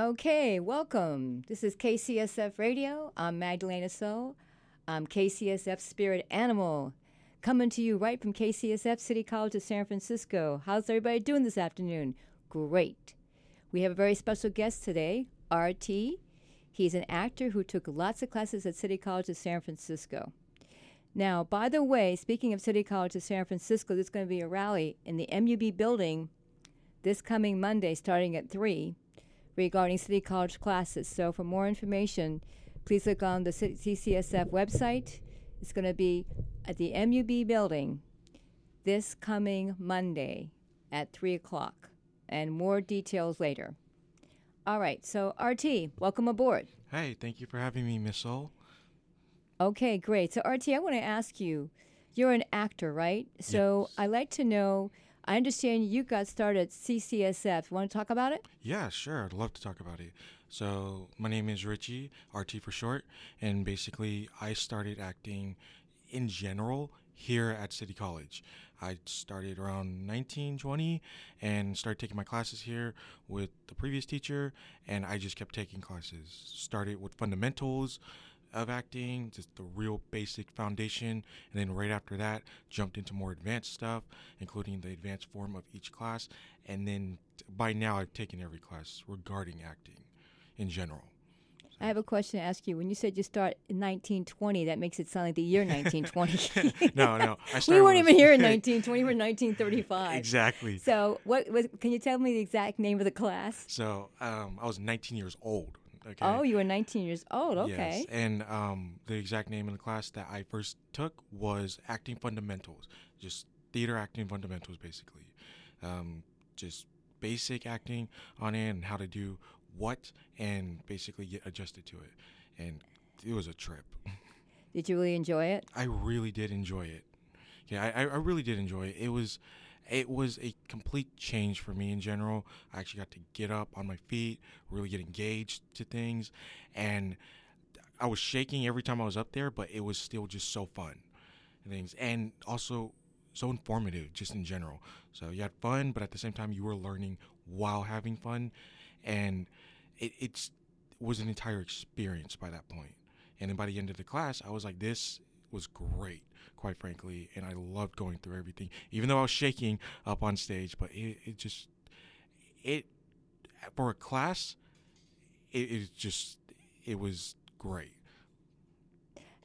Okay, welcome. This is KCSF Radio. I'm Magdalena Soul. I'm KCSF Spirit Animal, coming to you right from KCSF City College of San Francisco. How's everybody doing this afternoon? Great. We have a very special guest today, RT. He's an actor who took lots of classes at City College of San Francisco. Now, by the way, speaking of City College of San Francisco, there's going to be a rally in the MUB building this coming Monday starting at 3 regarding City College classes. So, for more information, please look on the CCSF website. It's going to be at the MUB building this coming Monday at 3 o'clock, and more details later. All right, so RT, welcome aboard. Hey, thank you for having me, Miss Soul. Okay, great. So, RT, I want to ask you you're an actor, right? So, Yes. I'd like to know. I understand you got started CCSF. Want to talk about it? Yeah, sure. I'd love to talk about it. So, my name is Richie, RT for short, and basically, I started acting in general here at City College. I started around 1920 and started taking my classes here with the previous teacher, and I just kept taking classes. Started with fundamentals of acting, just the real basic foundation, and then right after that, jumped into more advanced stuff, including the advanced form of each class, and then by now I've taken every class regarding acting in general. I have a question to ask you. When you said you start in 1920, that makes it sound like the year 1920. no, no, I we weren't even here in 1920. We're in 1935. exactly. So, what was? Can you tell me the exact name of the class? So um, I was 19 years old. Okay. Oh, you were 19 years old. Okay. Yes. And um, the exact name of the class that I first took was Acting Fundamentals, just theater acting fundamentals, basically. Um, just basic acting on it and how to do what and basically get adjusted to it. And it was a trip. Did you really enjoy it? I really did enjoy it. Yeah, I, I I really did enjoy it. It was, it was a complete change for me in general. I actually got to get up on my feet, really get engaged to things, and I was shaking every time I was up there, but it was still just so fun, and things, and also so informative just in general. So you had fun, but at the same time you were learning while having fun, and it it's, was an entire experience by that point. And then by the end of the class, I was like, this was great, quite frankly. And I loved going through everything, even though I was shaking up on stage. But it, it just, it, for a class, it is just, it was great.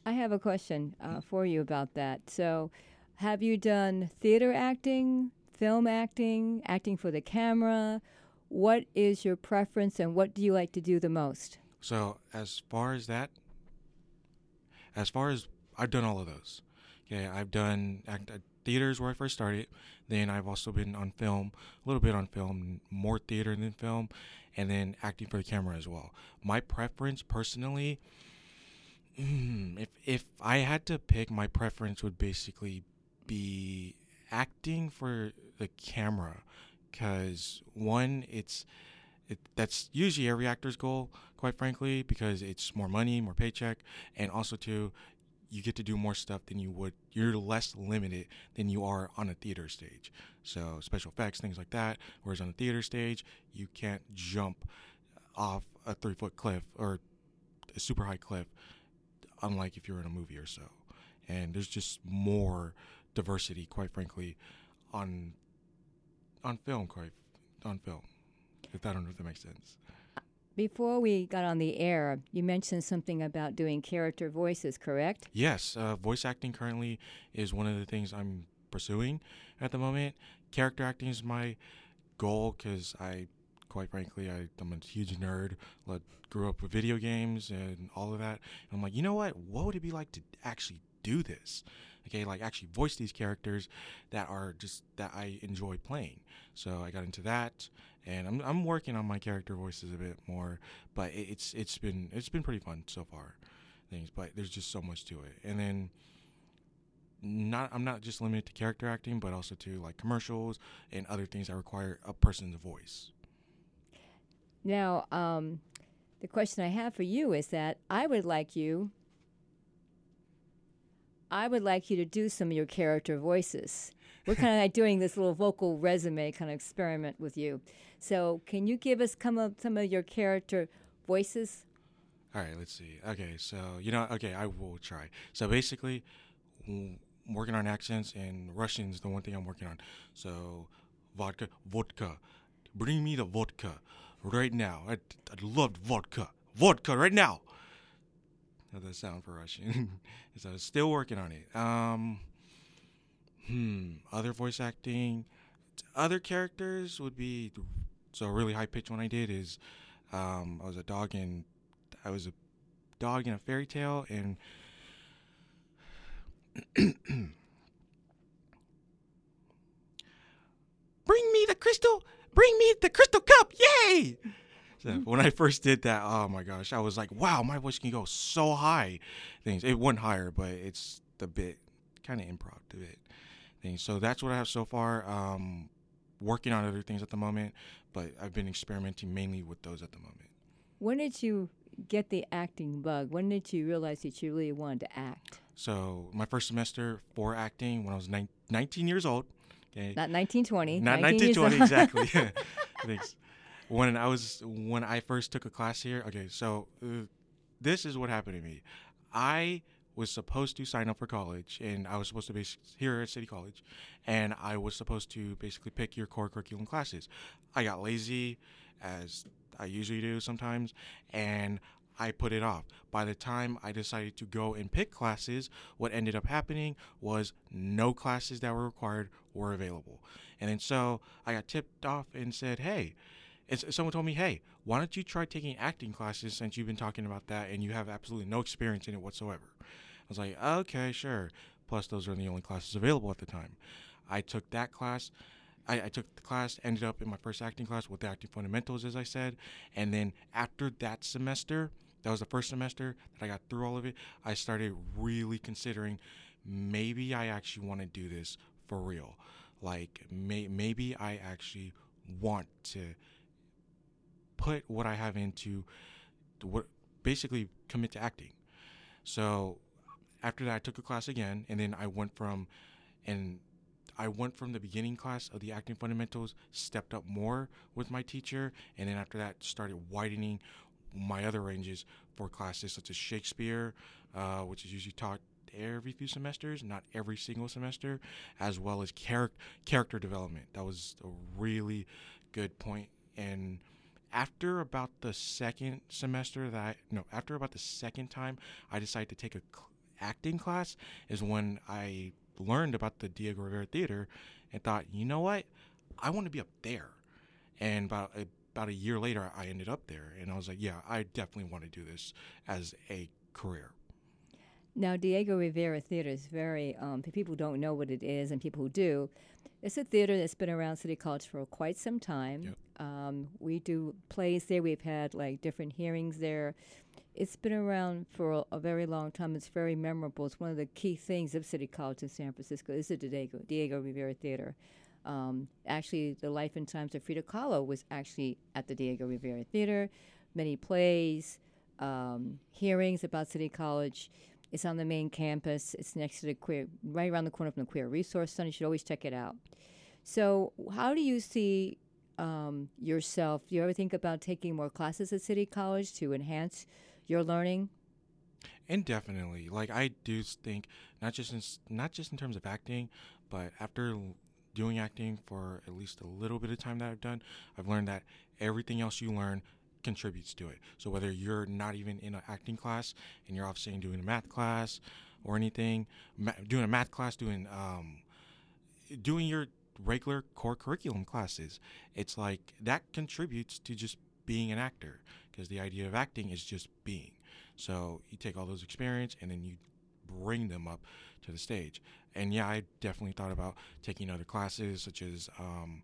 I have a question uh, for you about that. So, have you done theater acting, film acting, acting for the camera? What is your preference, and what do you like to do the most? So as far as that, as far as I've done all of those. Okay, I've done act, uh, theaters where I first started. Then I've also been on film, a little bit on film, more theater than film, and then acting for the camera as well. My preference, personally, if if I had to pick, my preference would basically be acting for the camera, because one, it's it, that's usually every actor's goal, quite frankly, because it's more money, more paycheck, and also too, you get to do more stuff than you would. You're less limited than you are on a theater stage. So special effects, things like that. Whereas on a theater stage, you can't jump off a three foot cliff or a super high cliff, unlike if you're in a movie or so. And there's just more diversity, quite frankly, on on film, quite on film. If know if that makes sense. Before we got on the air, you mentioned something about doing character voices, correct? Yes, uh, voice acting currently is one of the things I'm pursuing at the moment. Character acting is my goal because I, quite frankly, I, I'm a huge nerd. Like, grew up with video games and all of that. And I'm like, you know what? What would it be like to actually do this? Okay, like actually voice these characters that are just that I enjoy playing. So I got into that, and I'm I'm working on my character voices a bit more. But it, it's it's been it's been pretty fun so far things, but there's just so much to it. And then not I'm not just limited to character acting, but also to like commercials and other things that require a person's voice. Now, um, the question I have for you is that I would like you. I would like you to do some of your character voices. we're kind of like doing this little vocal resume kind of experiment with you. So, can you give us some of some of your character voices? All right, let's see. Okay, so you know, okay, I will try. So basically, working on accents, and Russian is the one thing I'm working on. So, vodka, vodka, bring me the vodka right now. I I loved vodka, vodka right now. That sound for Russian? so I was still working on it. Um, hmm, other voice acting, other characters would be so really high pitch one I did is um, I was a dog in I was a dog in a fairy tale and bring me the crystal bring me the crystal cup yay when i first did that oh my gosh i was like wow my voice can go so high things it went higher but it's the bit kind of improv to it things so that's what i have so far um, working on other things at the moment but i've been experimenting mainly with those at the moment when did you get the acting bug? When did you realize that you really wanted to act? So my first semester for acting when I was 19 years old. Okay. Not 1920. Not 1920 exactly. Thanks. When I was when I first took a class here. Okay, so uh, this is what happened to me. I was supposed to sign up for college, and I was supposed to be here at City College, and I was supposed to basically pick your core curriculum classes. I got lazy, as I usually do sometimes, and I put it off. By the time I decided to go and pick classes, what ended up happening was no classes that were required were available. And then so I got tipped off and said, hey, someone told me, hey, why don't you try taking acting classes since you've been talking about that and you have absolutely no experience in it whatsoever? I was like, okay, sure. Plus, those are the only classes available at the time. I took that class. I, I, took the class, ended up in my first acting class with the acting fundamentals, as I said. And then after that semester, that was the first semester that I got through all of it, I started really considering maybe I actually want to do this for real. Like, may, maybe I actually want to put what I have into what basically commit to acting. So after that, I took a class again, and then I went from and I went from the beginning class of the acting fundamentals, stepped up more with my teacher, and then after that started widening my other ranges for classes such as Shakespeare, uh, which is usually taught every few semesters, not every single semester, as well as char- character development. That was a really good. And after about the second semester that I, no, after about the second time I decided to take a cl- acting class is when I learned about the Diego Rivera Theater and thought, you know what, I want to be up there. And about about a year later, I ended up there, and I was like, yeah, I definitely want to do this as a career. Now, Diego Rivera Theater is very, um, people don't know what it is, and people who do, it's a theater that's been around City College for quite some time. Yep. Um, we do plays there. We've had like different hearings there. It's been around for a, a, very long time. It's very memorable. It's one of the key things of City College in San Francisco. Is the Diego, Diego Rivera Theater. Um, actually, the life and times of Frida Kahlo was actually at the Diego Rivera Theater. Many plays, um, hearings about City College. It's on the main campus. It's next to the queer, right around the corner from the Queer Resource Center. You should always check it out. So, how do you see um, yourself? Do you ever think about taking more classes at City College to enhance your learning? Indefinitely. Like I do think not just in not just in terms of acting, but after doing acting for at least a little bit of time that I've done, I've learned that everything else you learn contributes to it. So whether you're not even in an acting class and you're off saying doing a math class or anything, ma- doing a math class, doing um, doing your regular core curriculum classes, it's like that contributes to just being an actor because the idea of acting is just being. So you take all those experience and then you bring them up to the stage. And yeah, I definitely thought about taking other classes such as um,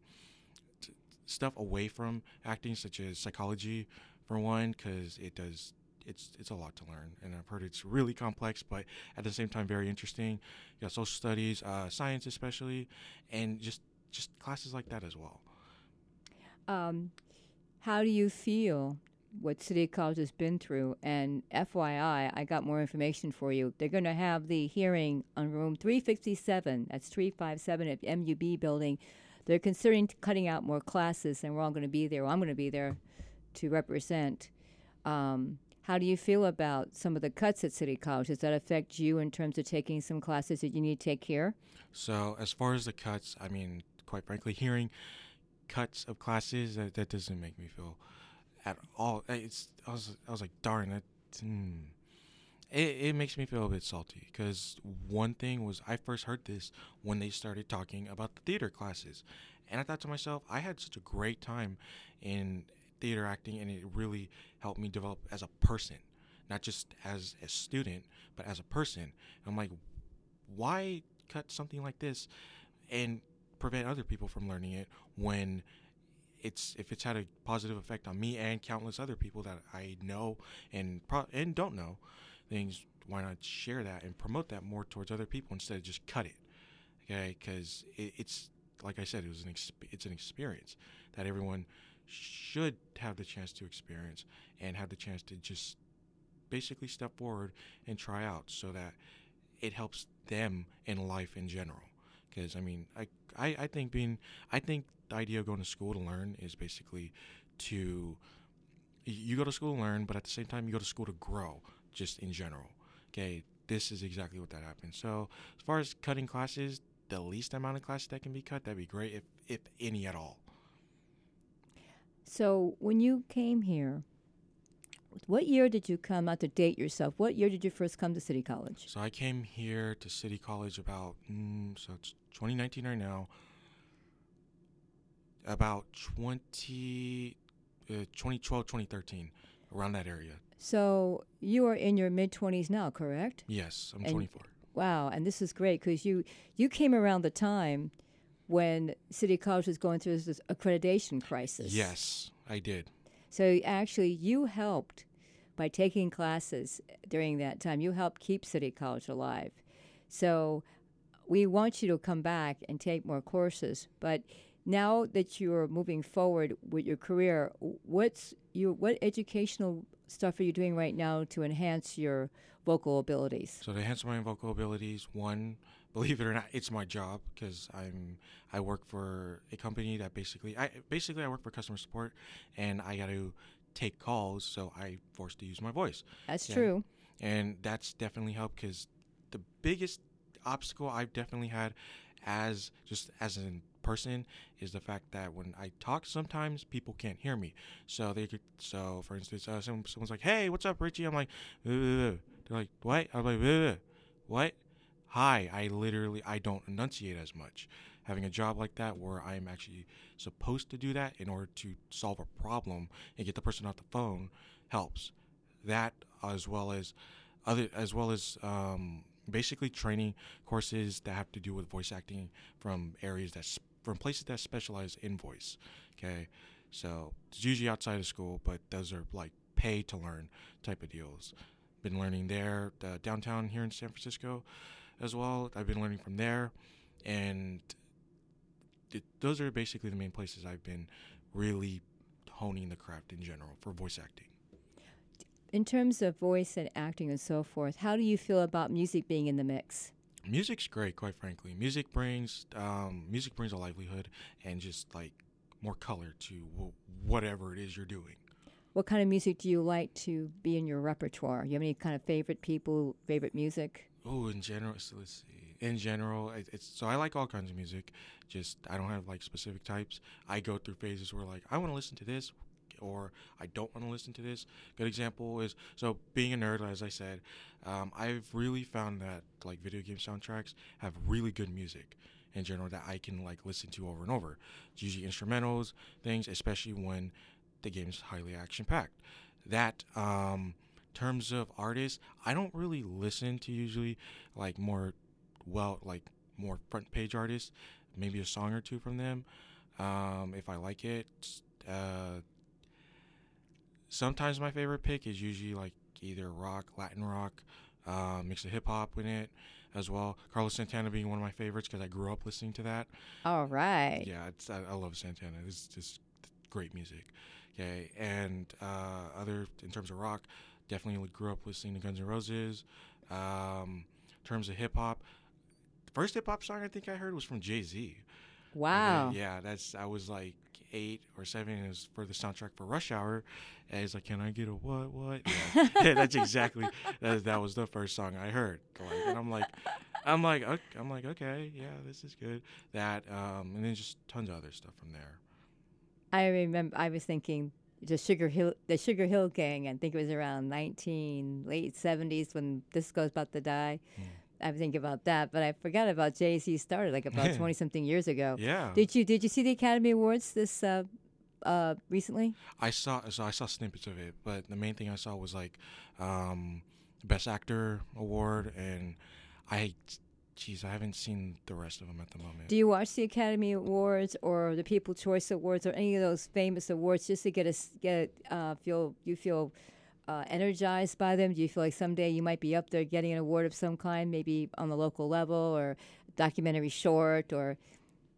t- stuff away from acting, such as psychology, for one, because it does it's it's a lot to learn, and I've heard it's really complex, but at the same time very interesting. You got social studies, uh, science especially, and just just classes like that as well. Um, how do you feel what City College has been through. And FYI, I got more information for you. They're going to have the hearing on room 357. That's 357 at MUB building. They're considering cutting out more classes, and we're all going to be there. Well, I'm going to be there to represent. Um, how do you feel about some of the cuts at City College? Does that affect you in terms of taking some classes that you need to take here? So, as far as the cuts, I mean, quite frankly, hearing cuts of classes that, that doesn't make me feel at all. It's I was I was like, darn that. Hmm. It, it makes me feel a bit salty because one thing was I first heard this when they started talking about the theater classes, and I thought to myself, I had such a great time in theater acting, and it really helped me develop as a person, not just as a student, but as a person. I'm like, why cut something like this and prevent other people from learning it when it's if it's had a positive effect on me and countless other people that I know and pro- and don't know things why not share that and promote that more towards other people instead of just cut it okay because it, it's like I said it was an exp- it's an experience that everyone should have the chance to experience and have the chance to just basically step forward and try out so that it helps them in life in general because I mean I, I I think being I think the idea of going to school to learn is basically to you go to school to learn, but at the same time you go to school to grow, just in general. Okay, this is exactly what that happens. So as far as cutting classes, the least amount of classes that can be cut, that'd be great if if any at all. So when you came here, what year did you come? out to date yourself. What year did you first come to City College? So I came here to City College about mm, so it's 2019 right now about 20, uh, 2012, 2013, around that area. So you are in your mid 20s now, correct? Yes, I'm And- 24. Wow, and this is great because you you came around the time when City College was going through this accreditation crisis. Yes, I did. So actually, you helped by taking classes during that time. You helped keep City College alive. So we want you to come back and take more courses. But now that you're moving forward with your career, what's your what educational stuff are you doing right now to enhance your vocal abilities? So to enhance my vocal abilities, one, believe it or not, it's my job because I'm I work for a company that basically I basically I work for customer support, and I got to take calls, so I forced to use my voice. That's true. and that's definitely helped because the biggest obstacle I've definitely had as just as a person is the fact that when I talk sometimes people can't hear me so they could so for instance uh, some, someone's like hey what's up Richie I'm like "Uh, uh, uh." they're like what I'm like "Uh, uh, what hi I literally I don't enunciate as much having a job like that where I'm actually supposed to do that in order to solve a problem and get the person off the phone helps that as well as other as well as um, basically training courses that have to do with voice acting from areas that from places that specialize in voice. Okay, so it's usually outside of school, but those are like pay to learn type of deals. Been learning there uh, downtown here in San Francisco, as well. I've been learning from there, and th- those are basically the main places I've been really honing the craft in general for voice acting. In terms of voice and acting and so forth, how do you feel about music being in the mix? music's great quite frankly music brings um, music brings a livelihood and just like more color to w- whatever it is you're doing What kind of music do you like to be in your repertoire? You have any kind of favorite people, favorite music? Oh in general so let's see in general it, it's so i like all kinds of music just i don't have like specific types i go through phases where like i want to listen to this or I don't want to listen to this. Good example is so being a nerd, as I said, um, I've really found that like video game soundtracks have really good music in general that I can like listen to over and over. It's usually instrumentals, things, especially when the game's highly action packed. That um, terms of artists, I don't really listen to usually like more well like more front page artists, maybe a song or two from them. Um, if I like it, uh, sometimes my favorite pick is usually like either rock, Latin rock, uh, mix of hip hop in it as well. Carlos Santana being one of my favorites because I grew up listening to that. All right. Yeah, it's, I, I love Santana. It's just great music. Okay, and uh, other in terms of rock, definitely grew up listening to Guns N' Roses. Um, in terms of hip hop, the first hip hop song I think I heard was from Jay Z. Wow. Yeah, that's I was like eight or seven. It was for the soundtrack for Rush Hour, and he's like, "Can I get a what what?" Yeah, yeah that's exactly that. That was the first song I heard. Like, and I'm like, I'm like, okay, I'm like, okay, yeah, this is good. That, um, and then just tons of other stuff from there. I remember I was thinking the Sugar Hill, the Sugar Hill Gang. I think it was around 19 late 70s when disco's about to die. Mm. I thinking about that, but I forgot about Jay Z started like about 20 something years ago. Yeah. Did you did you see the Academy Awards this uh, uh, recently? I saw so I saw snippets of it, but the main thing I saw was like um, Best Actor award, and I Jeez, I haven't seen the rest of them at the moment. Do you watch the Academy Awards or the People Choice Awards or any of those famous awards just to get a get uh, feel you feel uh, energized by them? Do you feel like someday you might be up there getting an award of some kind, maybe on the local level or documentary short, or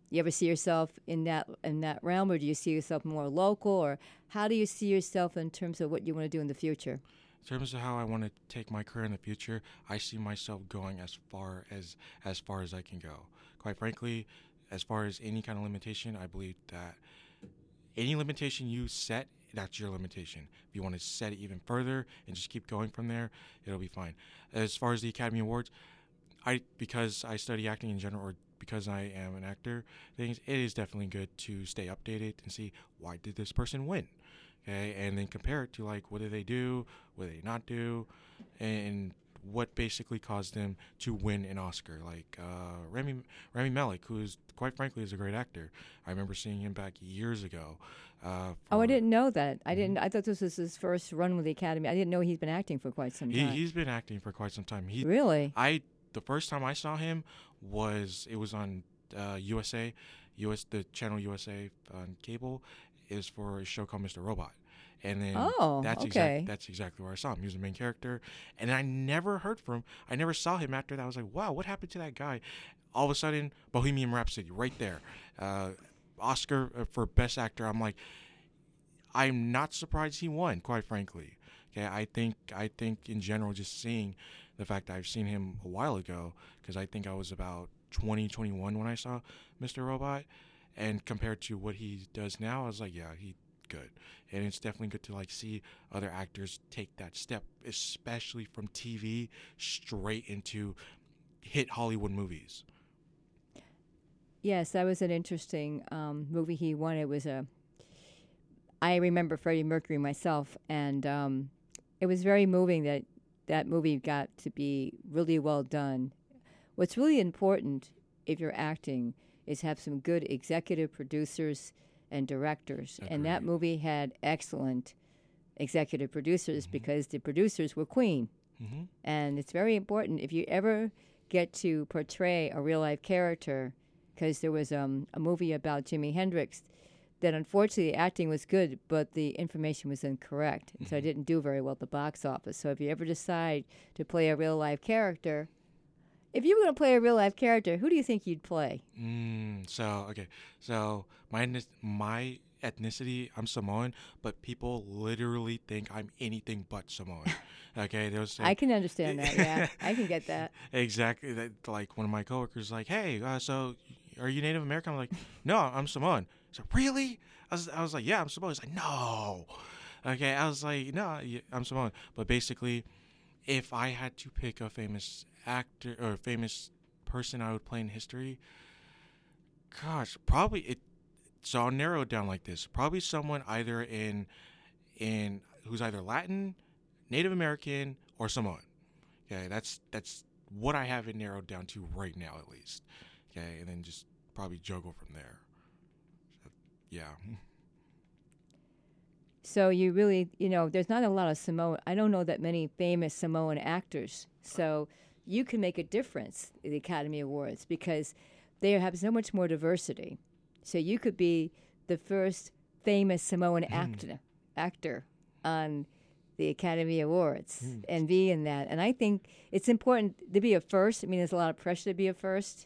you ever see yourself in that in that realm, or do you see yourself more local, or how do you see yourself in terms of what you want to do in the future? In terms of how I want to take my career in the future, I see myself going as far as as far as I can go. Quite frankly, as far as any kind of limitation, I believe that any limitation you set, that's your limitation. If you want to set it even further and just keep going from there, it'll be fine. As far as the Academy Awards, I because I study acting in general or because I am an actor, things it is definitely good to stay updated and see why did this person win okay, and then compare it to like what did they do, what did they not do, and what basically caused them to win an Oscar. Like uh, Rami Rami Malek, who is quite frankly is a great actor. I remember seeing him back years ago. Uh, oh, I didn't know that. I mm-hmm. didn't. I thought this was his first run with the Academy. I didn't know he's been acting for quite some time. He, has been acting for quite some time. He really. I the first time I saw him was it was on uh, USA, US the channel USA on cable. Is for a show called Mr. Robot and then oh, that's okay. exactly that's exactly where I saw him. He was the main character, and I never heard from him. I never saw him after that. I was like, wow, what happened to that guy? All of a sudden, Bohemian Rhapsody, right there, uh, Oscar uh, for Best Actor. I'm like, I'm not surprised he won. Quite frankly, okay. I think I think in general, just seeing the fact I've seen him a while ago, because I think I was about 20, 21 when I saw Mr. Robot, and compared to what he does now, I was like, yeah, he good. And it's definitely good to like see other actors take that step especially from tv straight into hit hollywood movies. Yes that was an interesting um, movie he won. It was a i remember freddie mercury myself and um, it was very moving that that movie got to be really well done. What's really important if you're acting is have some good executive producers and directors. Agreed. And that movie had excellent executive producers mm-hmm. because the producers were Queen. Mm-hmm. And it's very important if you ever get to portray a real life character, because there was um, a movie about Jimi Hendrix that unfortunately the acting was good, but the information was incorrect. Mm-hmm. so it didn't do very well at the box office. So if you ever decide to play a real life character, if you were going to play a real life character, who do you think you'd play? Mm, so okay, so my my ethnicity, I'm Samoan, but people literally think I'm anything but Samoan. Okay, say, I can understand that. Yeah, I can get that. Exactly. That, like one of my coworkers, like, "Hey, uh, so are you Native American?" I'm like, "No, I'm Samoan." So really? I was, I was like, "Yeah, I'm Samoan." He's like, "No." Okay, I was like, "No, I'm Samoan." But basically, if I had to pick a famous actor or famous person I would play in history, gosh, probably it. So I'll narrow it down like this: probably someone either in in who's either Latin, Native American, or Samoan. Okay, that's that's what I have it narrowed down to right now, at least. Okay, and then just probably juggle from there. So, yeah. So you really, you know, there's not a lot of Samoan. I don't know that many famous Samoan actors. So you can make a difference in the Academy Awards because they have so much more diversity. So you could be the first famous Samoan mm. actor actor on the Academy Awards mm. and be in that. And I think it's important to be a first. I mean, there's a lot of pressure to be a first,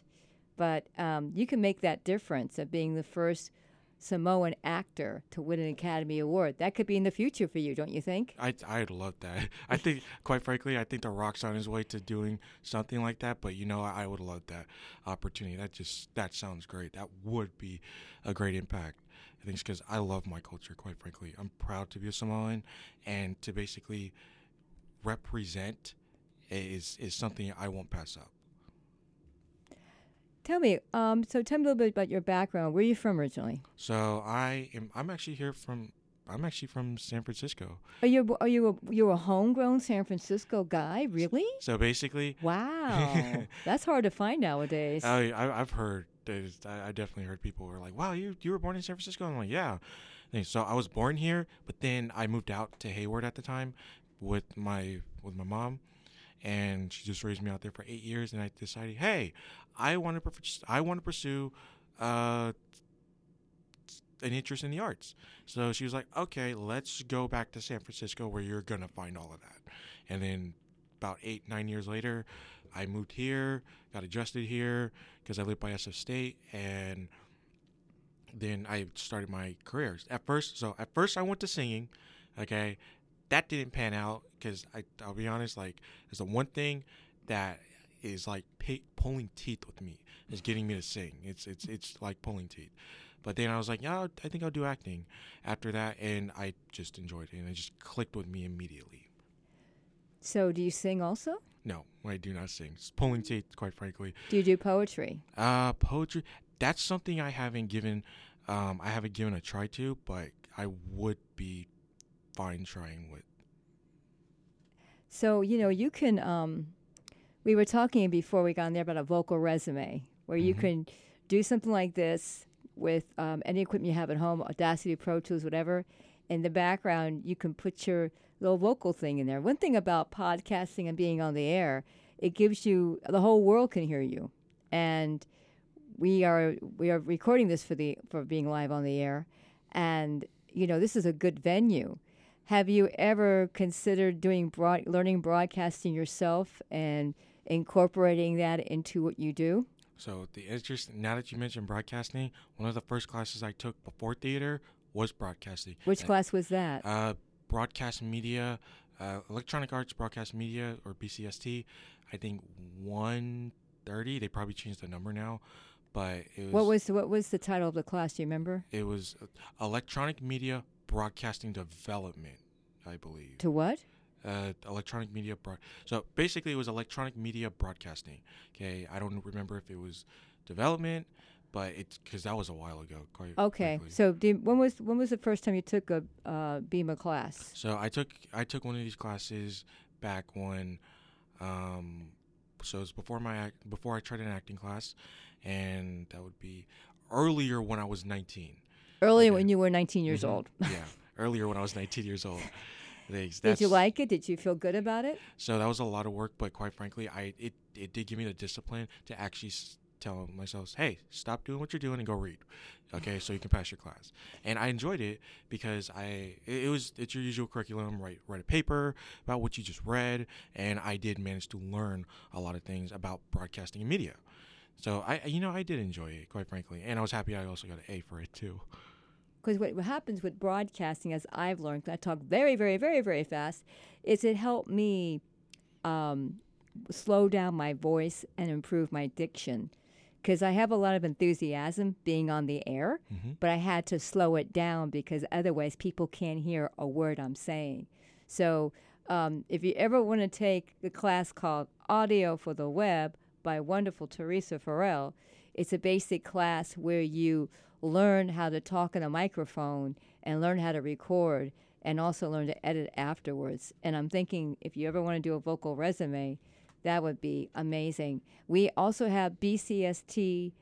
but um, you can make that difference of being the first Samoan actor to win an Academy Award. That could be in the future for you, don't you think? I I'd love that. I think, quite frankly, I think The Rock's on his way to doing something like that. But you know, I, would love that opportunity. That just that sounds great. That would be a great impact. I think it's because I love my culture. Quite frankly, I'm proud to be a Samoan, and to basically represent is is something I won't pass up. Tell me, um, so tell me a little bit about your background. Where are you from originally? So I am. I'm actually here from. I'm actually from San Francisco. Are you are you a, you're a homegrown San Francisco guy? Really? So basically, Wow, that's hard to find nowadays. I, I I've heard. I I definitely heard people were like, "Wow, you you were born in San Francisco." I'm like, "Yeah." And So I was born here, but then I moved out to Hayward at the time with my with my mom, and she just raised me out there for eight years. And I decided, hey, I want to I want to pursue uh, an interest in the arts. So she was like, okay, let's go back to San Francisco where you're gonna find all of that. And then about eight nine years later, I moved here, got adjusted here because I lived by SF State, and then I started my career. At first, so at first I went to singing, okay, that didn't pan out because I I'll be honest, like it's the one thing that is like pay, pulling teeth with me is getting me to sing. It's it's it's like pulling teeth. But then I was like, yeah, I think I'll do acting after that, and I just enjoyed it, and it just clicked with me immediately. so, do you sing also? No, I do not sing. It's pulling teeth, quite frankly. Do you do poetry? Uh, poetry. That's something I haven't given. Um, I haven't given a try to, but I would be fine trying with. So, you know, you can. Um, we were talking before we got on there about a vocal resume where you Mhm. can do something like this with um, any equipment you have at home, Audacity, Pro Tools, whatever. In the background, you can put your little vocal thing in there. One thing about podcasting and being on the air, it gives you the whole world can hear you, and we are we are recording this for the for being live on the air, and you know this is a good venue. Have you ever considered doing broad, learning broadcasting yourself and incorporating that into what you do? So the interest. Now that you mentioned broadcasting, one of the first classes I took before theater was broadcasting. Which And, class was that? Uh, broadcast media, uh, electronic arts, broadcast media, or BCST. I think one thirty. They probably changed the number now, but it was. what was what was the title of the class? Do you remember? It was uh, electronic media broadcasting development, I believe. To what? Uh, electronic media broad. So basically, it was electronic media broadcasting. Okay, I don't remember if it was development, but it's because that was a while ago. Okay, frankly. so do, when was when was the first time you took a uh, BEMA class? So I took I took one of these classes back when, um, so it was before my act, before I tried an acting class, and that would be earlier when I was 19. Earlier when you were 19 years Mhm. old. yeah, earlier when I was 19 years old. Thanks. Did you like it? Did you feel good about it? So that was a lot of work, but quite frankly, I it, it did give me the discipline to actually s- tell myself, "Hey, stop doing what you're doing and go read." Okay, so you can pass your class. And I enjoyed it because I it, it was it's your usual curriculum, write write a paper about what you just read, and I did manage to learn a lot of things about broadcasting and media. So I you know I did enjoy it, quite frankly, and I was happy I also got an A for it too. Because what, what happens with broadcasting, as I've learned, I talk very, very, very, very fast, is it helped me um, slow down my voice and improve my diction. Because I have a lot of enthusiasm being on the air, Mhm. but I had to slow it down because otherwise people can't hear a word I'm saying. So um, if you ever want to take the class called Audio for the Web by wonderful Teresa Farrell, it's a basic class where you learn how to talk in a microphone and learn how to record and also learn to edit afterwards. And I'm thinking if you ever want to do a vocal resume, that would be amazing. We also have BCST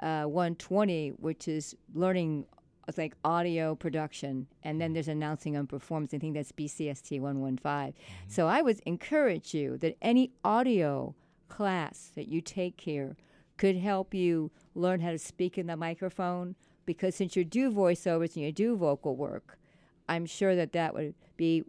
uh, 120, which is learning it's like audio production, and then there's announcing on performance. I think that's BCST 115. So I would encourage you that any audio class that you take here could help you learn how to speak in the microphone because since you do voiceovers and you do vocal work, I'm sure that that would be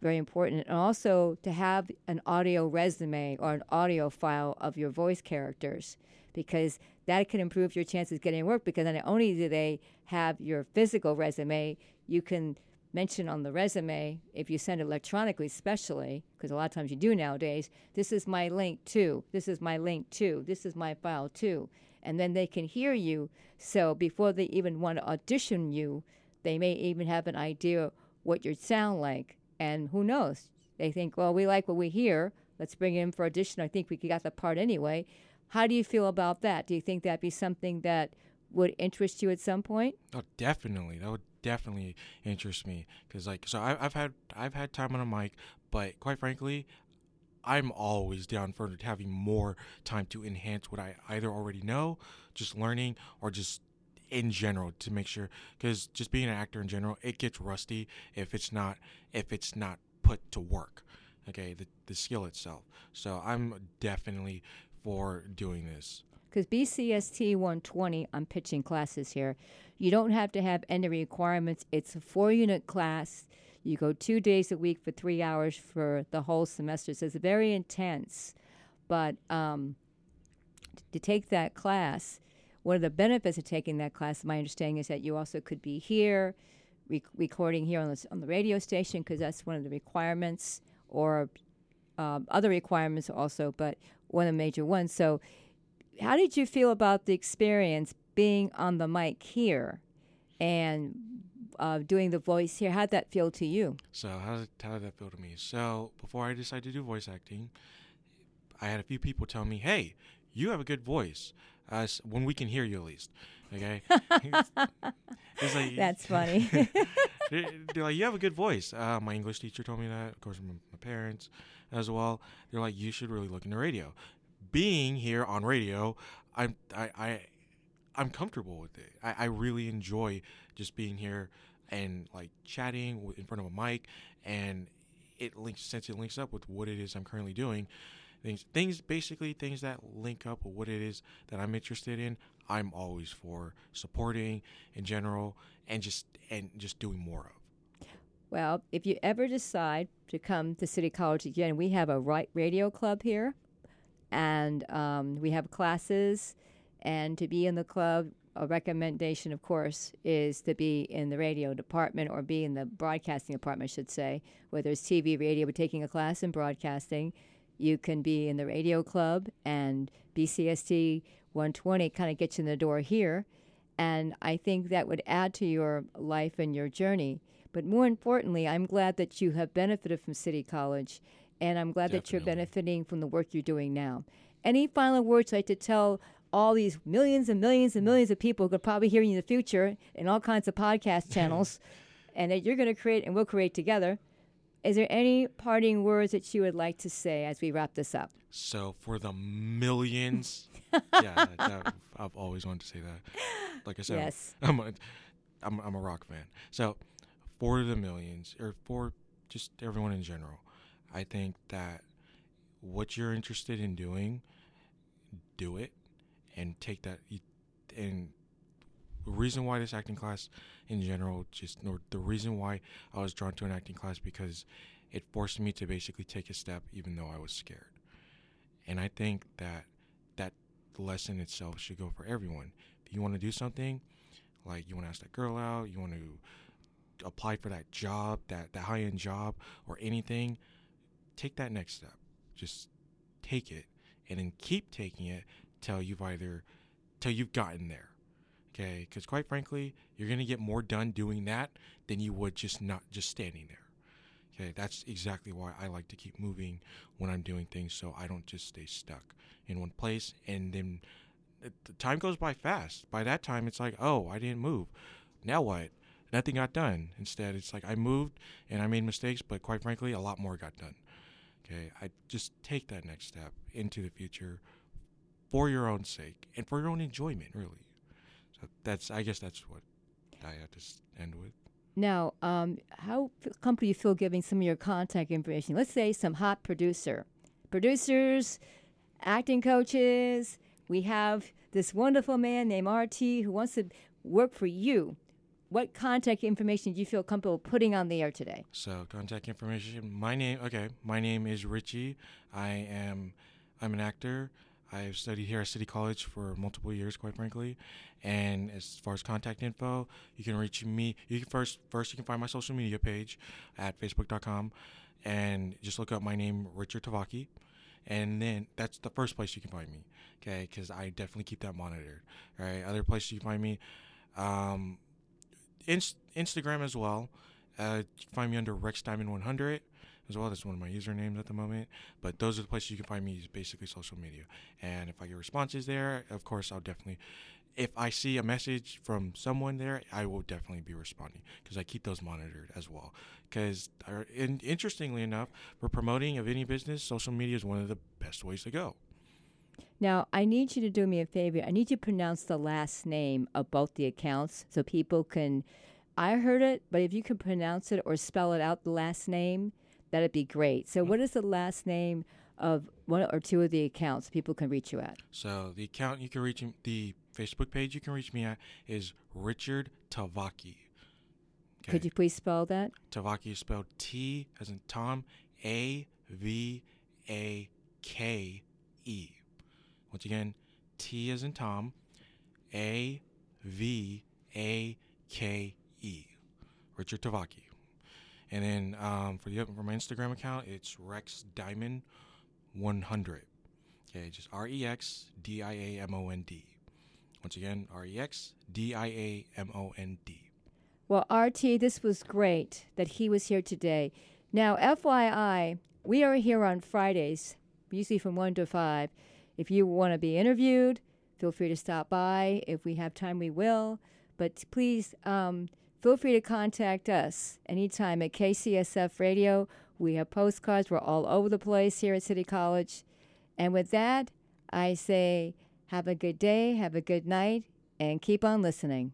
very important. And also to have an audio resume or an audio file of your voice characters because that can improve your chances of getting work because not only do they have your physical resume, you can mention on the resume, if you send electronically, especially, because a lot of times you do nowadays, this is my link too, this is my link too, this is my file too. And then they can hear you. So before they even want to audition you, they may even have an idea what you sound like. And who knows? They think, well, we like what we hear. Let's bring him for audition. I think we got the part anyway. How do you feel about that? Do you think that'd be something that would interest you at some point? Oh, definitely. That would definitely interest me because, like, so I, I've had I've had time on a mic, but quite frankly, I'm always down for having more time to enhance what I either already know, just learning, or just in general to make sure because just being an actor in general it gets rusty if it's not if it's not put to work okay the, the skill itself. So i'm definitely for doing this. Because bcst 120 i'm pitching classes here. You don't have to have any requirements. It's a four unit class you go two days a week for three hours for the whole semester. So it's very intense. But um, to take that class one of the benefits of taking that class, my understanding, is that you also could be here, rec- recording here on the, on the radio station, because that's one of the requirements, or um, other requirements also, but one of the major ones. So, how did you feel about the experience being on the mic here? And uh, doing the voice here? How'd that feel to you? So, how did, how did that feel to me? So, before I decided to do voice acting, I had a few people tell me, hey, you have a good voice us when we can hear you at least. Okay. it's like that's funny. they're like, you have a good voice. Uh, my English teacher told me that. Of course, my, my parents as well. They're like, you should really look into radio. Being here on radio, I'm I, I I'm comfortable with it. I, I really enjoy just being here and like chatting in front of a mic, and it links since it links up with what it is I'm currently doing things things basically things that link up with what it is that I'm interested in I'm always for supporting in general and just and just doing more of. Well if you ever decide to come to City College again we have a right radio club here and um, we have classes and to be in the club a recommendation, of course, is to be in the radio department or be in the broadcasting department, I should say, whether it's TV, radio, but taking a class in broadcasting you can be in the radio club, and BCST 120 kind of gets you in the door here. And I think that would add to your life and your journey. But more importantly, I'm glad that you have benefited from City College, and I'm glad Definitely. that you're benefiting from the work you're doing now. Any final words I'd like to tell all these millions and millions and millions of people who could probably hear you in the future in all kinds of podcast channels, and that you're going to create and we'll create together is there any parting words that you would like to say as we wrap this up? So, for the millions, yeah, that, I've always wanted to say that. Like I said, yes. I'm, a, I'm, I'm a rock fan. So, for the millions, or for just everyone in general, I think that what you're interested in doing, do it and take that. And the reason why this acting class in general, just or the reason why I was drawn to an acting class because it forced me to basically take a step even though I was scared. And I think that that lesson itself should go for everyone. If you want to do something, like you want to ask that girl out, you want to apply for that job, that, that high end job, or anything, take that next step. Just take it and then keep taking it till you've either till you've gotten there. Okay, because quite frankly, you're gonna get more done doing that than you would just not just standing there. Okay, that's exactly why I like to keep moving when I'm doing things, so I don't just stay stuck in one place. And then uh, the time goes by fast. By that time, it's like, oh, I didn't move. Now what? Nothing got done. Instead, it's like I moved and I made mistakes, but quite frankly, a lot more got done. Okay, I just take that next step into the future for your own sake and for your own enjoyment, really So that's I guess that's what I have to end with. Now, um, how comfortable you feel giving some of your contact information? Let's say some hot producer, producers, acting coaches. We have this wonderful man named RT who wants to work for you. What contact information do you feel comfortable putting on the air today? So, contact information. My name. Okay, my name is Richie. I am. I'm an actor. I've studied here at City College for multiple years, quite frankly. And as far as contact info, you can reach me. You can first first you can find my social media page at facebook.com, and just look up my name, Richard Tavaki, and then that's the first place you can find me. Okay, because I definitely keep that monitored. Right, other places you can find me, um, Inst- Instagram as well. Uh, find me under Rex Diamond 100 as well. That's one of my usernames at the moment. But those are the places you can find me. Is basically social media. And if I get responses there, of course, I'll definitely. If I see a message from someone there, I will definitely be responding because I keep those monitored as well. Because, uh, interestingly enough, for promoting of any business, social media is one of the best ways to go. Now, I need you to do me a favor. I need you to pronounce the last name of both the accounts so people can. I heard it, but if you can pronounce it or spell it out, the last name, that'd be great. So, mm. what is the last name of one or two of the accounts people can reach you at? So, the account you can reach the Facebook page you can reach me at is Richard Tavake. Okay. Could you please spell that? Tavake is spelled T as in Tom, A V A K E. Once again, T as in Tom, A V A K E. Richard Tavake. And then um, for the for my Instagram account, it's Rex Diamond 100. Okay, just R E X D I A M O N D. Once again, R E X D I A M O N D. Well, RT, this was great that he was here today. Now, FYI, we are here on Fridays, usually from 1 to 5. If you want to be interviewed, feel free to stop by. If we have time, we will. But please um, feel free to contact us anytime at KCSF Radio. We have postcards. We're all over the place here at City College. And with that, I say have a good day, have a good night, and keep on listening.